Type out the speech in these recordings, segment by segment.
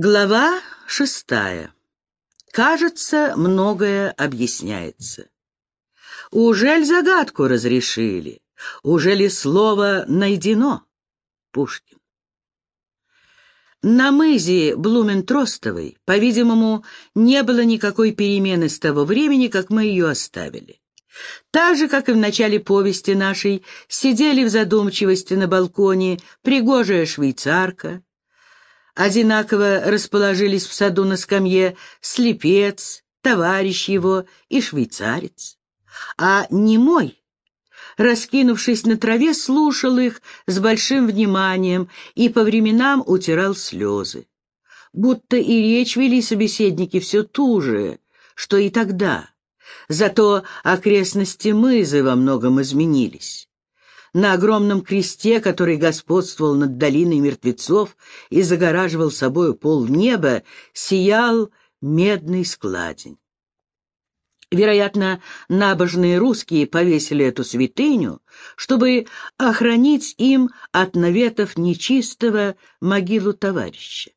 Глава шестая. Кажется, многое объясняется. Ужель загадку разрешили? Ужели слово найдено? Пушкин. На мызе Блументростовой, по-видимому, не было никакой перемены с того времени, как мы ее оставили. Так же, как и в начале повести нашей, сидели в задумчивости на балконе пригожая швейцарка, Одинаково расположились в саду на скамье слепец, товарищ его и швейцарец. А немой, раскинувшись на траве, слушал их с большим вниманием и по временам утирал слезы. Будто и речь вели собеседники все ту же, что и тогда. Зато окрестности мызы во многом изменились. На огромном кресте, который господствовал над долиной мертвецов и загораживал собою пол неба, сиял медный складень. Вероятно, набожные русские повесили эту святыню, чтобы охранить им от наветов нечистого могилу товарища.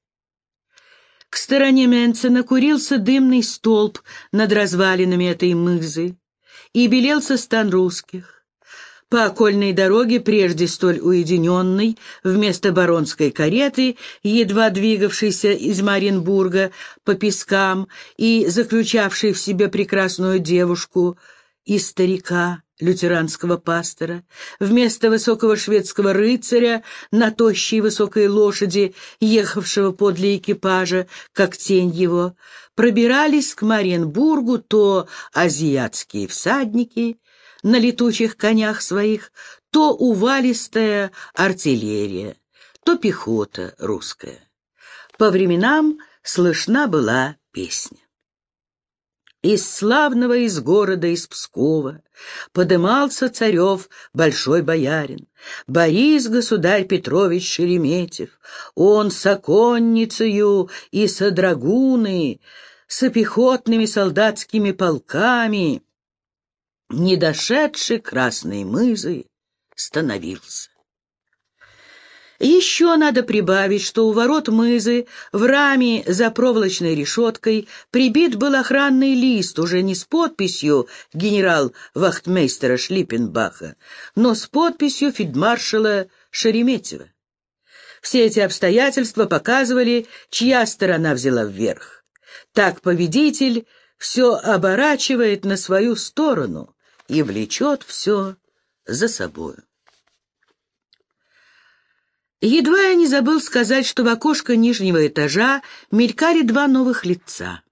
К стороне Менцена курился дымный столб над развалинами этой мызы, и белелся стан русских. По окольной дороге, прежде столь уединенной, вместо баронской кареты, едва двигавшейся из Маринбурга по пескам и заключавшей в себе прекрасную девушку и старика, лютеранского пастора, вместо высокого шведского рыцаря на тощей высокой лошади, ехавшего подле экипажа, как тень его, пробирались к Мариенбургу то азиатские всадники, на летучих конях своих, то увалистая артиллерия, то пехота русская. По временам слышна была песня. Из славного из города, из Пскова, Подымался царев большой боярин, Борис государь Петрович Шереметьев, Он с оконницею и со драгуны, Со пехотными солдатскими полками не дошедший красной мызы, становился. Еще надо прибавить, что у ворот мызы в раме за проволочной решеткой прибит был охранный лист, уже не с подписью генерал-вахтмейстера Шлиппенбаха, но с подписью фельдмаршала Шереметьева. Все эти обстоятельства показывали, чья сторона взяла вверх. Так победитель все оборачивает на свою сторону, и влечет все за собою. Едва я не забыл сказать, что в окошко нижнего этажа мелькали два новых лица.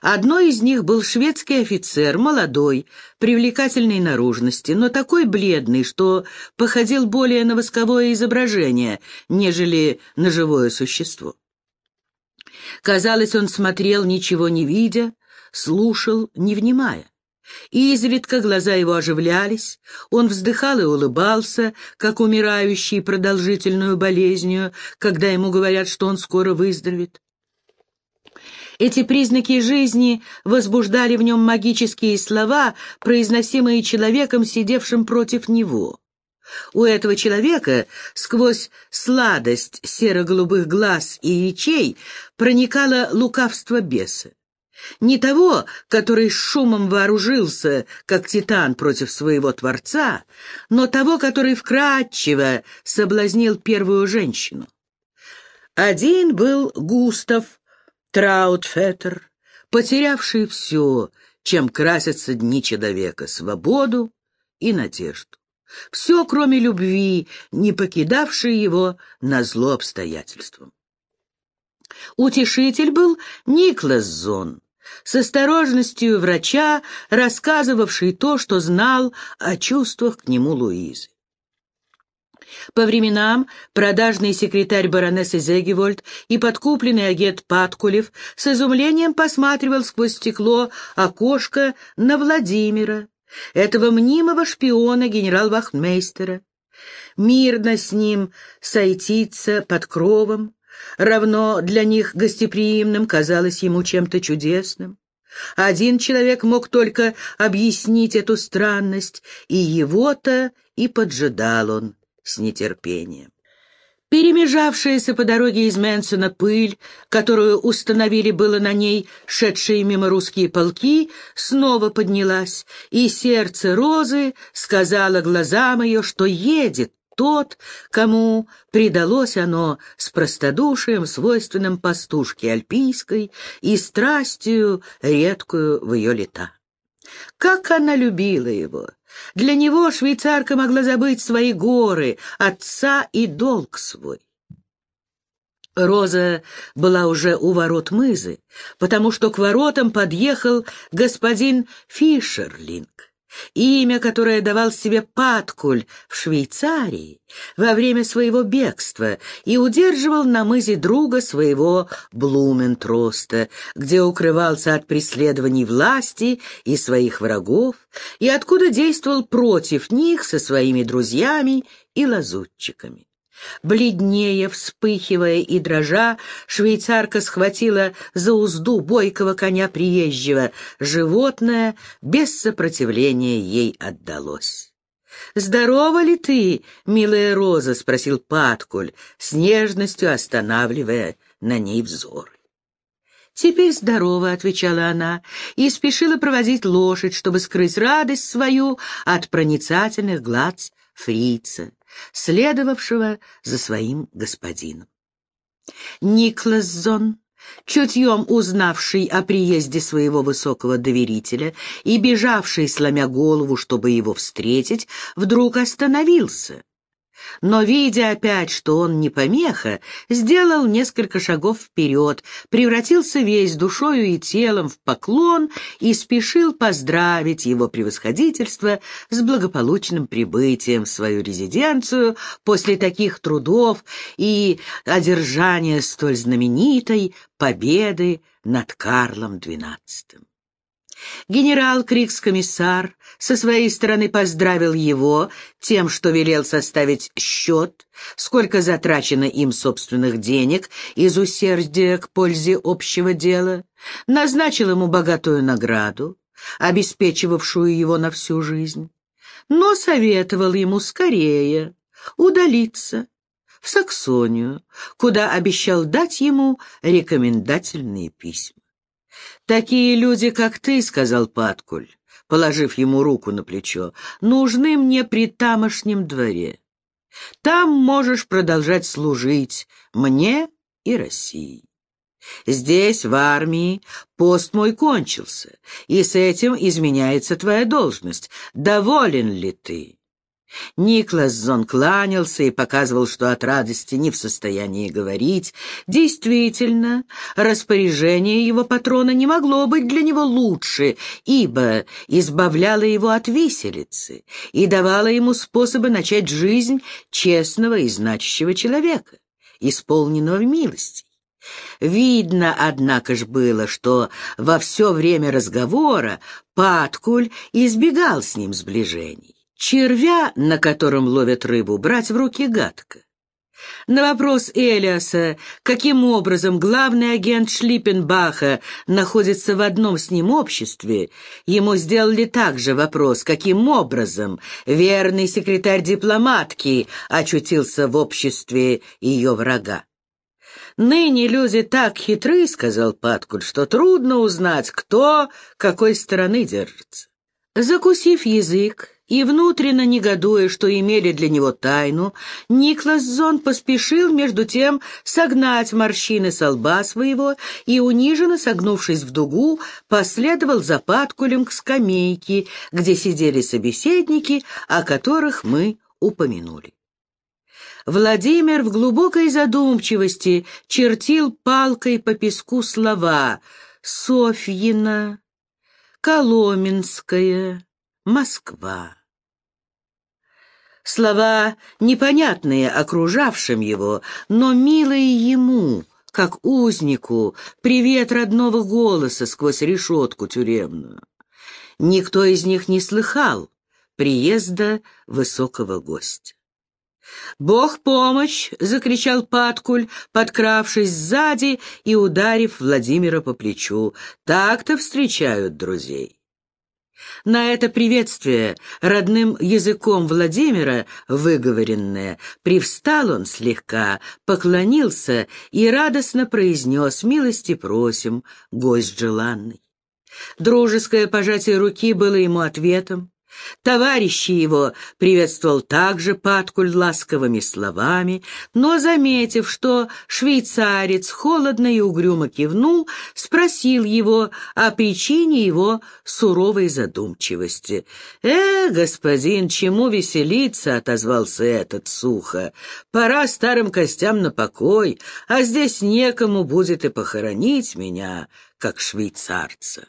Одно из них был шведский офицер, молодой, привлекательной наружности, но такой бледный, что походил более на восковое изображение, нежели на живое существо. Казалось, он смотрел, ничего не видя, слушал, не внимая. И изредка глаза его оживлялись, он вздыхал и улыбался, как умирающий продолжительную болезнью, когда ему говорят, что он скоро выздоровеет. Эти признаки жизни возбуждали в нем магические слова, произносимые человеком, сидевшим против него. У этого человека сквозь сладость серо-голубых глаз и речей проникало лукавство беса. Не того, который шумом вооружился, как титан против своего Творца, но того, который вкратчиво соблазнил первую женщину. Один был Густав Траутфеттер, потерявший все, чем красятся дни человека — свободу и надежду. Все, кроме любви, не покидавшей его на зло обстоятельствам. Утешитель был Никлас Зон, с осторожностью врача, рассказывавший то, что знал о чувствах к нему Луизы. По временам продажный секретарь баронессы Зегевольд и подкупленный агент Паткулев с изумлением посматривал сквозь стекло окошко на Владимира, этого мнимого шпиона генерал-вахтмейстера. Мирно с ним сойтиться под кровом, равно для них гостеприимным казалось ему чем-то чудесным. Один человек мог только объяснить эту странность, и его-то и поджидал он с нетерпением. Перемежавшаяся по дороге из Мэнсона пыль, которую установили было на ней шедшие мимо русские полки, снова поднялась, и сердце Розы сказала глазам ее, что едет тот, кому предалось оно с простодушием, свойственным пастушке альпийской, и страстью, редкую в ее лета. Как она любила его! Для него швейцарка могла забыть свои горы, отца и долг свой. Роза была уже у ворот мызы, потому что к воротам подъехал господин Фишерлинг. Имя, которое давал себе Паткуль в Швейцарии во время своего бегства и удерживал на мызе друга своего Блументроста, где укрывался от преследований власти и своих врагов, и откуда действовал против них со своими друзьями и лазутчиками. Бледнее, вспыхивая и дрожа, швейцарка схватила за узду бойкого коня приезжего. Животное без сопротивления ей отдалось. «Здорова ли ты, милая Роза?» — спросил Паткуль, с нежностью останавливая на ней взор. «Теперь здорово», — отвечала она, и спешила проводить лошадь, чтобы скрыть радость свою от проницательных глаз фрица следовавшего за своим господином. Никласзон, чутьем узнавший о приезде своего высокого доверителя и бежавший, сломя голову, чтобы его встретить, вдруг остановился но, видя опять, что он не помеха, сделал несколько шагов вперед, превратился весь душою и телом в поклон и спешил поздравить его превосходительство с благополучным прибытием в свою резиденцию после таких трудов и одержания столь знаменитой победы над Карлом XII. Генерал-крикс-комиссар со своей стороны поздравил его тем, что велел составить счет, сколько затрачено им собственных денег из усердия к пользе общего дела, назначил ему богатую награду, обеспечивавшую его на всю жизнь, но советовал ему скорее удалиться в Саксонию, куда обещал дать ему рекомендательные письма. «Такие люди, как ты, — сказал Паткуль, положив ему руку на плечо, — нужны мне при тамошнем дворе. Там можешь продолжать служить мне и России. Здесь, в армии, пост мой кончился, и с этим изменяется твоя должность. Доволен ли ты?» Никлас Зон кланялся и показывал, что от радости не в состоянии говорить. Действительно, распоряжение его патрона не могло быть для него лучше, ибо избавляло его от виселицы и давало ему способы начать жизнь честного и значащего человека, исполненного милости. Видно, однако ж было, что во все время разговора Паткуль избегал с ним сближений. Червя, на котором ловят рыбу, брать в руки гадко. На вопрос Элиаса, каким образом главный агент Шлиппенбаха находится в одном с ним обществе, ему сделали также вопрос, каким образом верный секретарь дипломатки очутился в обществе ее врага. «Ныне люди так хитры, — сказал Паткуль, — что трудно узнать, кто какой стороны держится». Закусив язык, и, внутренно негодуя, что имели для него тайну, Никлас Зон поспешил, между тем, согнать морщины со лба своего и, униженно согнувшись в дугу, последовал за Паткулем к скамейке, где сидели собеседники, о которых мы упомянули. Владимир в глубокой задумчивости чертил палкой по песку слова «Софьина», «Коломенская», «Москва». Слова непонятные окружавшим его, но милые ему, как узнику, привет родного голоса сквозь решетку тюремную. Никто из них не слыхал приезда высокого гостя. «Бог помощь!» — закричал Паткуль, подкравшись сзади и ударив Владимира по плечу. «Так-то встречают друзей». На это приветствие, родным языком Владимира выговоренное, привстал он слегка, поклонился и радостно произнес «Милости просим, гость желанный». Дружеское пожатие руки было ему ответом, Товарищи его приветствовал также Паткуль ласковыми словами, но, заметив, что швейцарец холодно и угрюмо кивнул, спросил его о причине его суровой задумчивости. «Э, господин, чему веселиться?» — отозвался этот сухо. «Пора старым костям на покой, а здесь некому будет и похоронить меня, как швейцарца».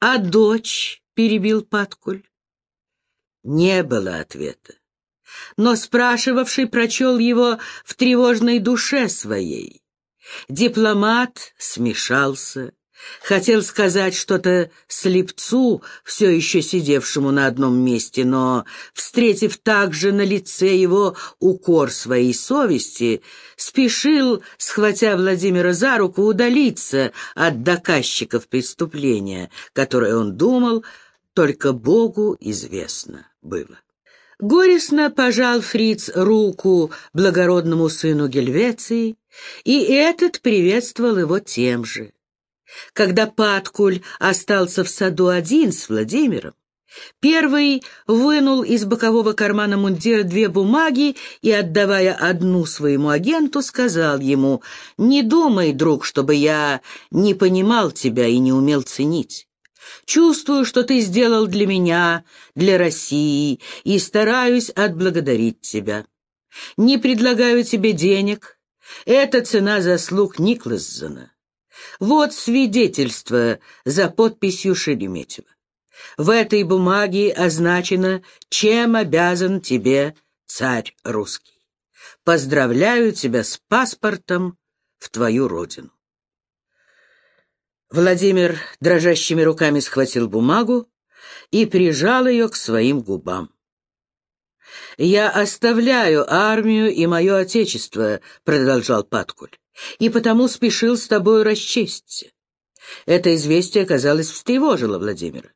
«А дочь?» — перебил Паткуль. Не было ответа. Но спрашивавший прочел его в тревожной душе своей. Дипломат смешался, хотел сказать что-то слепцу, все еще сидевшему на одном месте, но, встретив также на лице его укор своей совести, спешил, схватя Владимира за руку, удалиться от доказчиков преступления, которое он думал, только Богу известно было. Горестно пожал фриц руку благородному сыну Гельвеции, и этот приветствовал его тем же. Когда Паткуль остался в саду один с Владимиром, Первый вынул из бокового кармана мундира две бумаги и, отдавая одну своему агенту, сказал ему, «Не думай, друг, чтобы я не понимал тебя и не умел ценить. Чувствую, что ты сделал для меня, для России, и стараюсь отблагодарить тебя. Не предлагаю тебе денег. Это цена заслуг Никласзона. Вот свидетельство за подписью Шереметьева. В этой бумаге означено, чем обязан тебе царь русский. Поздравляю тебя с паспортом в твою родину. Владимир дрожащими руками схватил бумагу и прижал ее к своим губам. «Я оставляю армию и мое отечество», — продолжал Паткуль, «и потому спешил с тобою расчесться». Это известие, казалось, встревожило Владимира.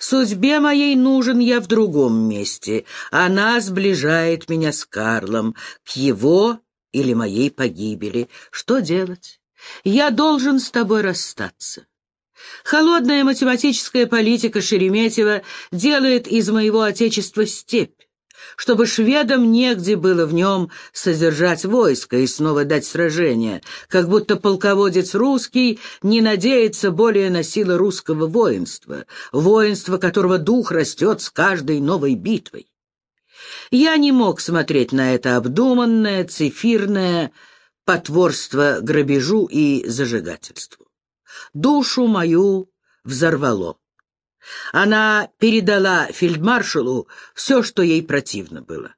«Судьбе моей нужен я в другом месте. Она сближает меня с Карлом, к его или моей погибели. Что делать?» Я должен с тобой расстаться. Холодная математическая политика Шереметьева делает из моего отечества степь, чтобы шведам негде было в нем содержать войско и снова дать сражение, как будто полководец русский не надеется более на силы русского воинства, воинства которого дух растет с каждой новой битвой. Я не мог смотреть на это обдуманное, цифирное, потворство грабежу и зажигательству. Душу мою взорвало. Она передала фельдмаршалу все, что ей противно было.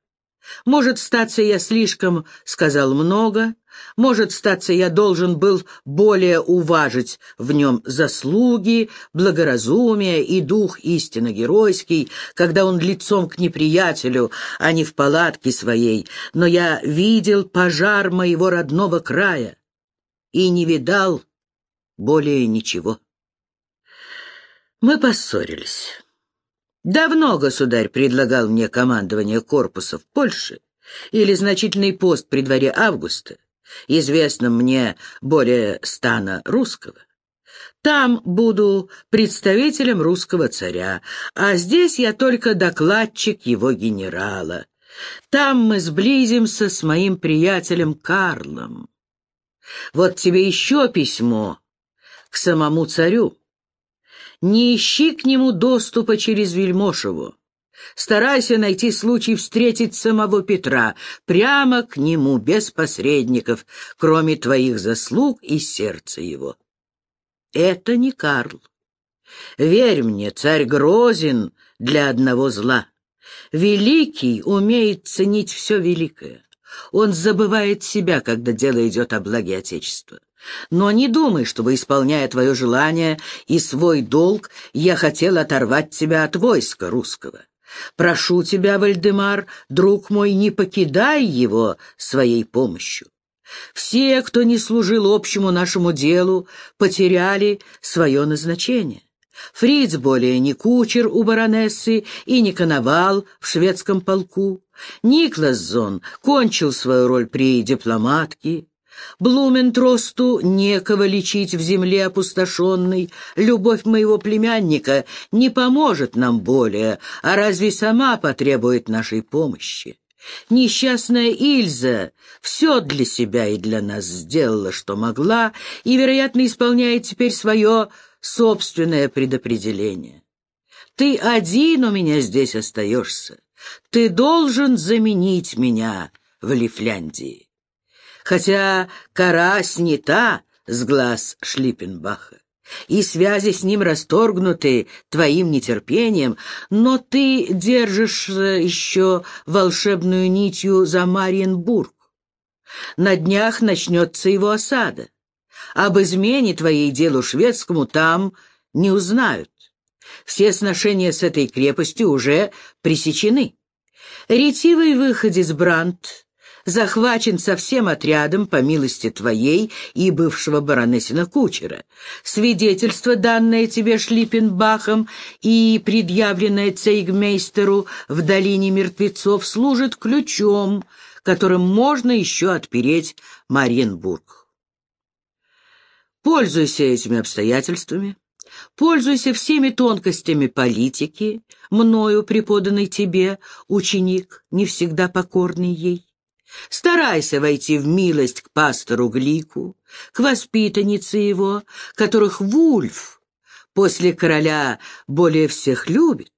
Может, статься я слишком сказал много, может, статься я должен был более уважить в нем заслуги, благоразумие и дух истинно геройский, когда он лицом к неприятелю, а не в палатке своей, но я видел пожар моего родного края и не видал более ничего. Мы поссорились. Давно государь предлагал мне командование корпуса в Польше или значительный пост при дворе Августа, известном мне более стана русского. Там буду представителем русского царя, а здесь я только докладчик его генерала. Там мы сблизимся с моим приятелем Карлом. Вот тебе еще письмо к самому царю не ищи к нему доступа через Вельмошеву. Старайся найти случай встретить самого Петра, прямо к нему, без посредников, кроме твоих заслуг и сердца его. Это не Карл. Верь мне, царь грозен для одного зла. Великий умеет ценить все великое. Он забывает себя, когда дело идет о благе Отечества. Но не думай, чтобы, исполняя твое желание и свой долг, я хотел оторвать тебя от войска русского. Прошу тебя, Вальдемар, друг мой, не покидай его своей помощью. Все, кто не служил общему нашему делу, потеряли свое назначение. Фриц более не кучер у баронессы и не коновал в шведском полку. Никлас Зон кончил свою роль при дипломатке. Блументросту некого лечить в земле опустошенной. Любовь моего племянника не поможет нам более, а разве сама потребует нашей помощи? Несчастная Ильза все для себя и для нас сделала, что могла, и, вероятно, исполняет теперь свое собственное предопределение. Ты один у меня здесь остаешься. Ты должен заменить меня в Лифляндии. Хотя кора снята с глаз Шлиппенбаха, и связи с ним расторгнуты твоим нетерпением, но ты держишь еще волшебную нитью за Мариенбург. На днях начнется его осада. Об измене твоей делу шведскому там не узнают. Все сношения с этой крепостью уже пресечены. Ретивый выходец Брандт захвачен со всем отрядом по милости твоей и бывшего баронессина кучера. Свидетельство, данное тебе Шлиппенбахом и предъявленное цейгмейстеру в долине мертвецов, служит ключом, которым можно еще отпереть Мариенбург. Пользуйся этими обстоятельствами, пользуйся всеми тонкостями политики, мною преподанной тебе, ученик, не всегда покорный ей. Старайся войти в милость к пастору Глику, к воспитаннице его, которых Вульф после короля более всех любит,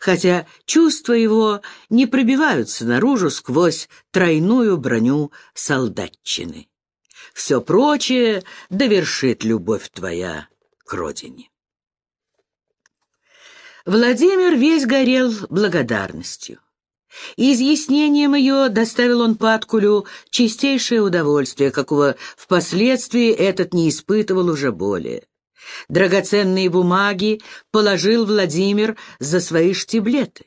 хотя чувства его не пробиваются наружу сквозь тройную броню солдатчины. Все прочее довершит любовь твоя к родине. Владимир весь горел благодарностью. Изъяснением ее доставил он Паткулю чистейшее удовольствие, какого впоследствии этот не испытывал уже более. Драгоценные бумаги положил Владимир за свои штиблеты.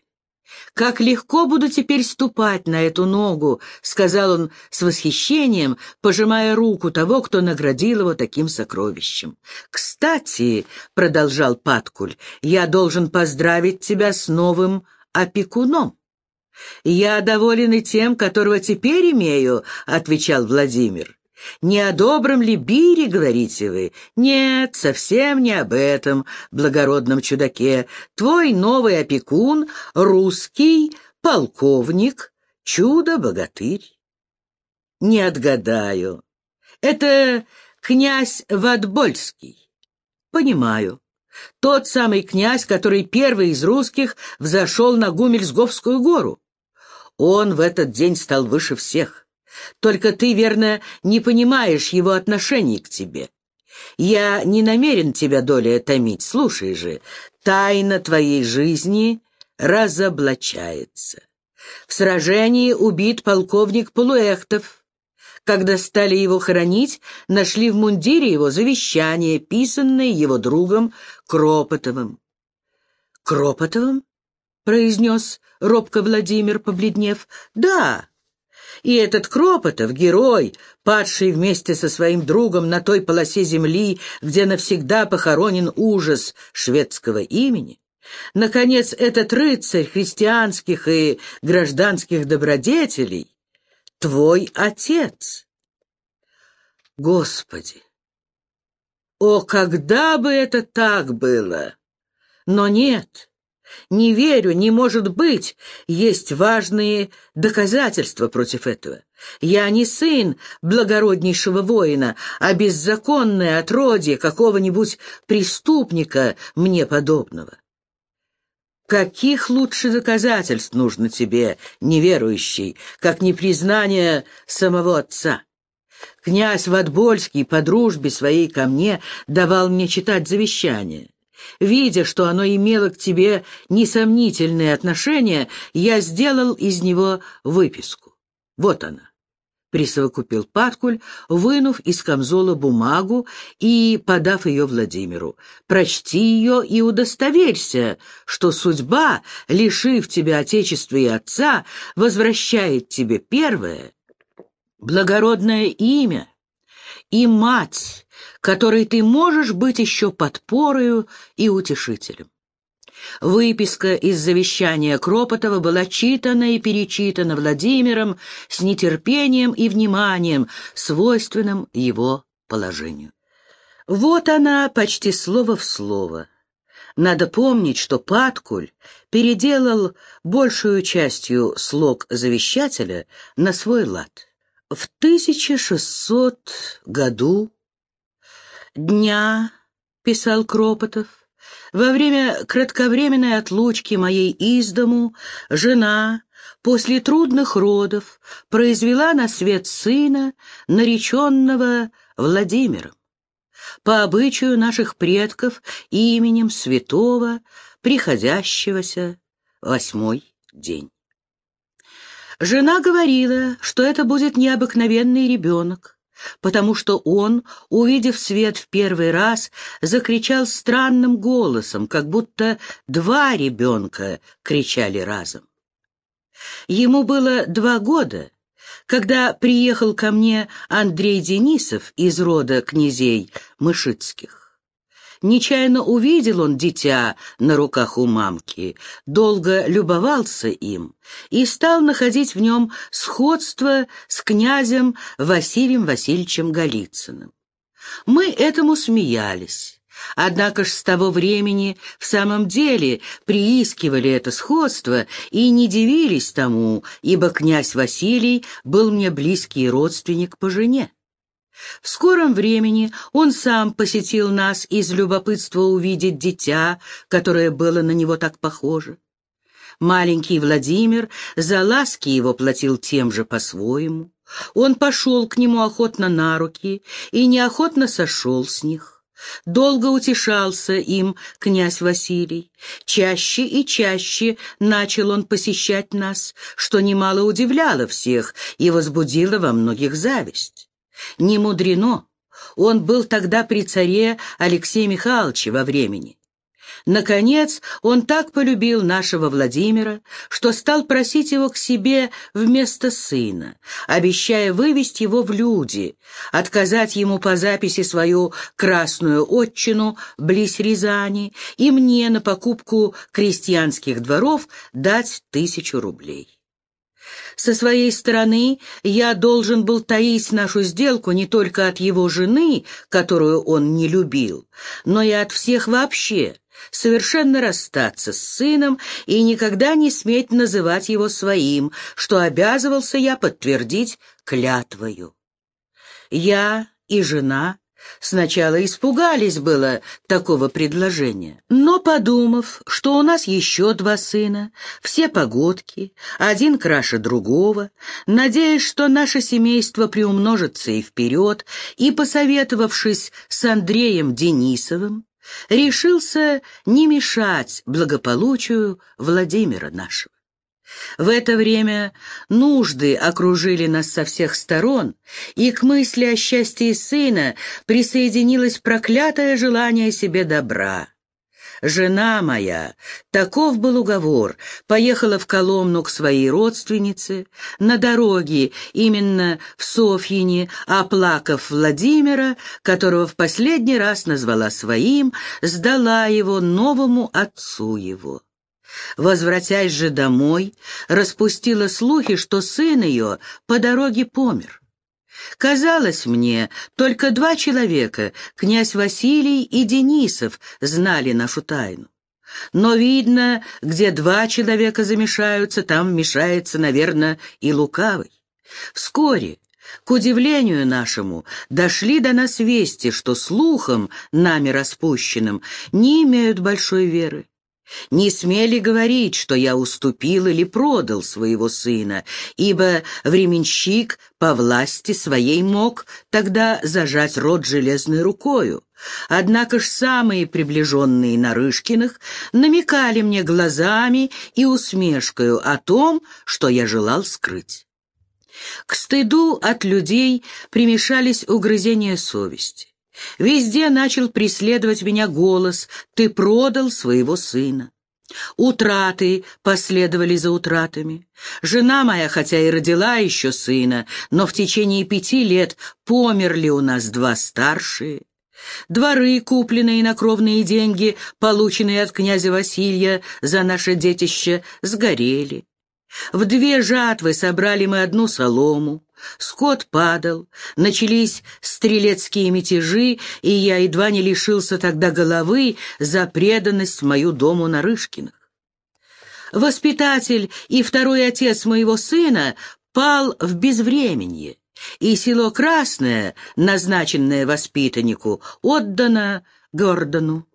«Как легко буду теперь ступать на эту ногу», — сказал он с восхищением, пожимая руку того, кто наградил его таким сокровищем. «Кстати», — продолжал Паткуль, — «я должен поздравить тебя с новым опекуном». «Я доволен и тем, которого теперь имею», — отвечал Владимир. «Не о добром ли Бире, говорите вы? Нет, совсем не об этом, благородном чудаке. Твой новый опекун — русский полковник, чудо-богатырь». «Не отгадаю. Это князь Ватбольский». «Понимаю. Тот самый князь, который первый из русских взошел на Гумельсговскую гору. Он в этот день стал выше всех. Только ты, верно, не понимаешь его отношений к тебе. Я не намерен тебя доля томить, слушай же, тайна твоей жизни разоблачается. В сражении убит полковник Полуэхтов. Когда стали его хоронить, нашли в мундире его завещание, писанное его другом Кропотовым. «Кропотовым?» — произнес робко Владимир, побледнев. «Да, и этот Кропотов, герой, падший вместе со своим другом на той полосе земли, где навсегда похоронен ужас шведского имени, наконец, этот рыцарь христианских и гражданских добродетелей, твой отец. Господи! О, когда бы это так было! Но нет, не верю, не может быть. Есть важные доказательства против этого. Я не сын благороднейшего воина, а беззаконное отродье какого-нибудь преступника мне подобного. Каких лучше доказательств нужно тебе, неверующий, как непризнание самого отца? Князь Ватбольский по дружбе своей ко мне давал мне читать завещание. Видя, что оно имело к тебе несомнительные отношения, я сделал из него выписку. Вот она. Присовокупил Паткуль, вынув из камзола бумагу и подав ее Владимиру. «Прочти ее и удостоверься, что судьба, лишив тебя отечества и отца, возвращает тебе первое, благородное имя, и мать, которой ты можешь быть еще подпорою и утешителем. Выписка из завещания Кропотова была читана и перечитана Владимиром с нетерпением и вниманием, свойственным его положению. Вот она почти слово в слово. Надо помнить, что Паткуль переделал большую частью слог завещателя на свой лад. В 1600 году дня, писал Кропотов, во время кратковременной отлучки моей из дому жена после трудных родов произвела на свет сына, нареченного Владимиром. По обычаю наших предков именем святого, приходящегося восьмой день. Жена говорила, что это будет необыкновенный ребенок, потому что он, увидев свет в первый раз, закричал странным голосом, как будто два ребенка кричали разом. Ему было два года, когда приехал ко мне Андрей Денисов из рода князей Мышицких. Нечаянно увидел он дитя на руках у мамки, долго любовался им и стал находить в нем сходство с князем Василием Васильевичем Голицыным. Мы этому смеялись. Однако ж с того времени в самом деле приискивали это сходство и не дивились тому, ибо князь Василий был мне близкий родственник по жене. В скором времени он сам посетил нас из любопытства увидеть дитя, которое было на него так похоже. Маленький Владимир за ласки его платил тем же по-своему. Он пошел к нему охотно на руки и неохотно сошел с них. Долго утешался им князь Василий. Чаще и чаще начал он посещать нас, что немало удивляло всех и возбудило во многих зависть. Не мудрено, он был тогда при царе Алексея Михайловича во времени. Наконец, он так полюбил нашего Владимира, что стал просить его к себе вместо сына, обещая вывести его в люди, отказать ему по записи свою красную отчину близ Рязани и мне на покупку крестьянских дворов дать тысячу рублей. Со своей стороны я должен был таить нашу сделку не только от его жены, которую он не любил, но и от всех вообще, совершенно расстаться с сыном и никогда не сметь называть его своим, что обязывался я подтвердить клятвою. Я и жена Сначала испугались было такого предложения, но, подумав, что у нас еще два сына, все погодки, один краше другого, надеясь, что наше семейство приумножится и вперед, и, посоветовавшись с Андреем Денисовым, решился не мешать благополучию Владимира нашего. В это время нужды окружили нас со всех сторон, и к мысли о счастье сына присоединилось проклятое желание себе добра. Жена моя, таков был уговор, поехала в Коломну к своей родственнице, на дороге, именно в Софьине, оплакав Владимира, которого в последний раз назвала своим, сдала его новому отцу его. Возвратясь же домой, распустила слухи, что сын ее по дороге помер. Казалось мне, только два человека, князь Василий и Денисов, знали нашу тайну. Но видно, где два человека замешаются, там вмешается, наверное, и лукавый. Вскоре, к удивлению нашему, дошли до нас вести, что слухом, нами распущенным, не имеют большой веры. Не смели говорить, что я уступил или продал своего сына, ибо временщик по власти своей мог тогда зажать рот железной рукою. Однако ж самые приближенные Нарышкиных намекали мне глазами и усмешкою о том, что я желал скрыть. К стыду от людей примешались угрызения совести. Везде начал преследовать меня голос «Ты продал своего сына». Утраты последовали за утратами. Жена моя, хотя и родила еще сына, но в течение пяти лет померли у нас два старшие. Дворы, купленные на кровные деньги, полученные от князя Василия за наше детище, сгорели. В две жатвы собрали мы одну солому. Скот падал, начались стрелецкие мятежи, и я едва не лишился тогда головы за преданность мою дому Нарышкиных. Воспитатель и второй отец моего сына пал в безвременье, и село Красное, назначенное воспитаннику, отдано Гордону.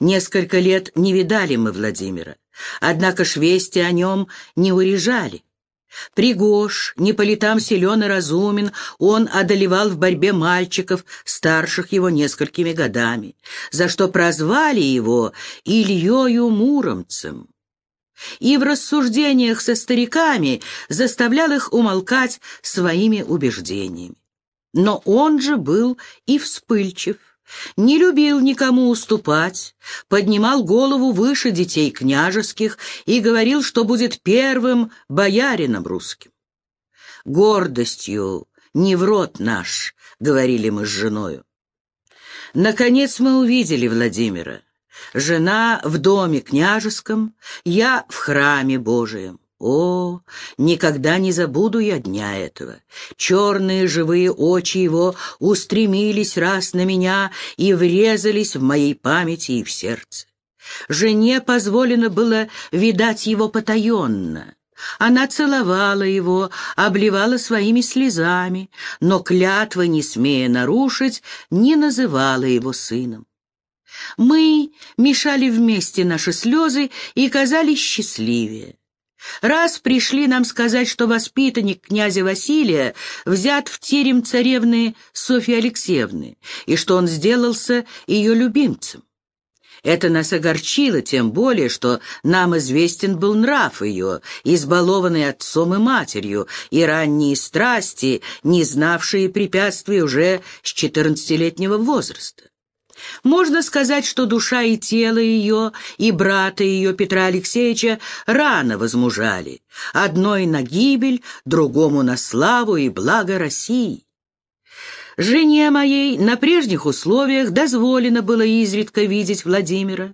Несколько лет не видали мы Владимира, однако ж вести о нем не урежали. Пригож, не по летам силен и разумен, он одолевал в борьбе мальчиков, старших его несколькими годами, за что прозвали его Ильёю Муромцем. И в рассуждениях со стариками заставлял их умолкать своими убеждениями. Но он же был и вспыльчив не любил никому уступать, поднимал голову выше детей княжеских и говорил, что будет первым боярином русским. «Гордостью не в рот наш», — говорили мы с женою. Наконец мы увидели Владимира. Жена в доме княжеском, я в храме Божием. О, никогда не забуду я дня этого. Черные живые очи его устремились раз на меня и врезались в моей памяти и в сердце. Жене позволено было видать его потаенно. Она целовала его, обливала своими слезами, но клятвы, не смея нарушить, не называла его сыном. Мы мешали вместе наши слезы и казались счастливее. Раз пришли нам сказать, что воспитанник князя Василия взят в терем царевны Софьи Алексеевны, и что он сделался ее любимцем. Это нас огорчило, тем более, что нам известен был нрав ее, избалованный отцом и матерью, и ранние страсти, не знавшие препятствий уже с четырнадцатилетнего возраста. Можно сказать, что душа и тело ее, и брата ее Петра Алексеевича рано возмужали, одной на гибель, другому на славу и благо России. Жене моей на прежних условиях дозволено было изредка видеть Владимира.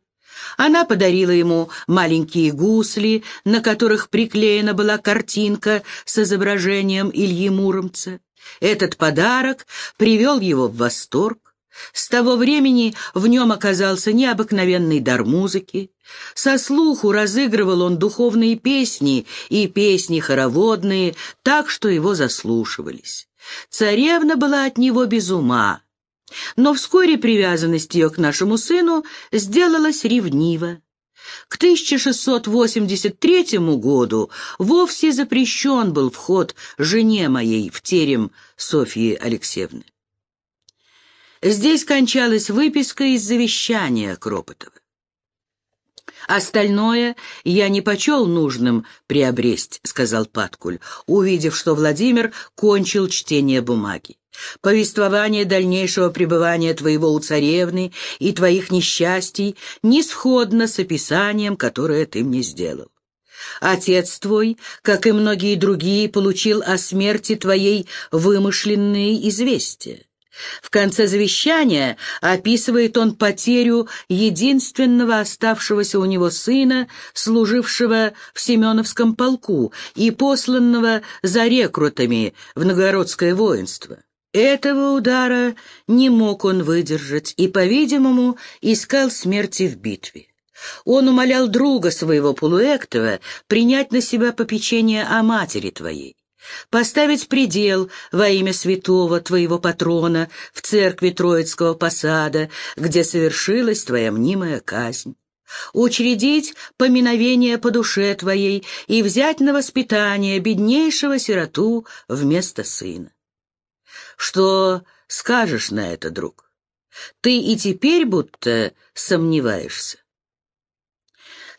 Она подарила ему маленькие гусли, на которых приклеена была картинка с изображением Ильи Муромца. Этот подарок привел его в восторг. С того времени в нем оказался необыкновенный дар музыки. Со слуху разыгрывал он духовные песни и песни хороводные, так что его заслушивались. Царевна была от него без ума, но вскоре привязанность ее к нашему сыну сделалась ревнива. К 1683 году вовсе запрещен был вход жене моей в терем Софьи Алексеевны. Здесь кончалась выписка из завещания Кропотова. «Остальное я не почел нужным приобресть», — сказал Паткуль, увидев, что Владимир кончил чтение бумаги. «Повествование дальнейшего пребывания твоего у царевны и твоих несчастий не сходно с описанием, которое ты мне сделал. Отец твой, как и многие другие, получил о смерти твоей вымышленные известия. В конце завещания описывает он потерю единственного оставшегося у него сына, служившего в Семеновском полку и посланного за рекрутами в новгородское воинство. Этого удара не мог он выдержать и, по-видимому, искал смерти в битве. Он умолял друга своего Полуэктова принять на себя попечение о матери твоей поставить предел во имя святого твоего патрона в церкви Троицкого посада, где совершилась твоя мнимая казнь, учредить поминовение по душе твоей и взять на воспитание беднейшего сироту вместо сына. Что скажешь на это, друг? Ты и теперь будто сомневаешься.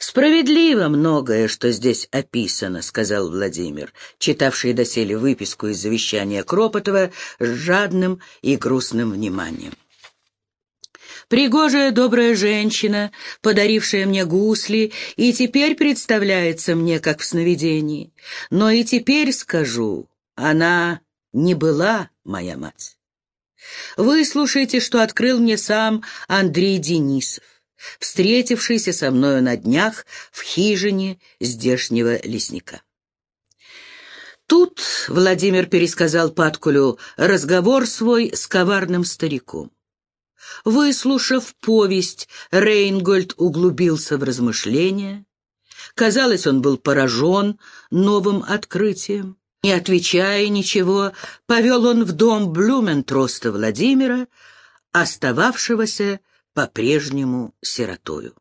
«Справедливо многое, что здесь описано», — сказал Владимир, читавший доселе выписку из завещания Кропотова с жадным и грустным вниманием. Пригожая добрая женщина, подарившая мне гусли, и теперь представляется мне как в сновидении. Но и теперь скажу, она не была моя мать. Выслушайте, что открыл мне сам Андрей Денисов, встретившийся со мною на днях в хижине здешнего лесника. Тут Владимир пересказал Паткулю разговор свой с коварным стариком. Выслушав повесть, Рейнгольд углубился в размышления. Казалось, он был поражен новым открытием. Не отвечая ничего, повел он в дом Блюментроста Владимира, остававшегося по-прежнему сиротою.